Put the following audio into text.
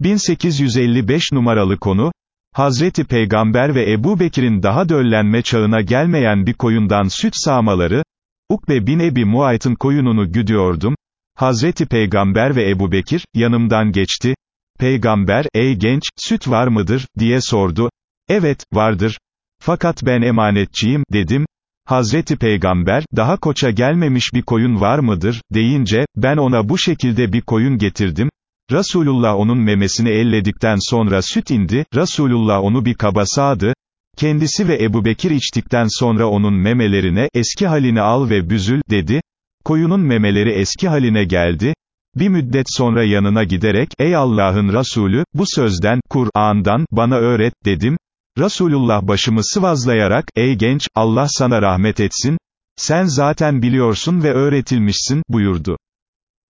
1855 numaralı konu, Hazreti Peygamber ve Ebu Bekir'in daha döllenme çağına gelmeyen bir koyundan süt sağmaları, Ukbe bin Ebi Muayt'ın koyununu güdüyordum, Hazreti Peygamber ve Ebu Bekir, yanımdan geçti, Peygamber, ey genç, süt var mıdır, diye sordu, evet, vardır, fakat ben emanetçiyim, dedim, Hazreti Peygamber, daha koça gelmemiş bir koyun var mıdır, deyince, ben ona bu şekilde bir koyun getirdim, Resulullah onun memesini elledikten sonra süt indi, Resulullah onu bir kaba sağdı, kendisi ve Ebu Bekir içtikten sonra onun memelerine, eski halini al ve büzül, dedi, koyunun memeleri eski haline geldi, bir müddet sonra yanına giderek, ey Allah'ın Resulü, bu sözden, Kur'an'dan, bana öğret, dedim, Resulullah başımı sıvazlayarak, ey genç, Allah sana rahmet etsin, sen zaten biliyorsun ve öğretilmişsin, buyurdu.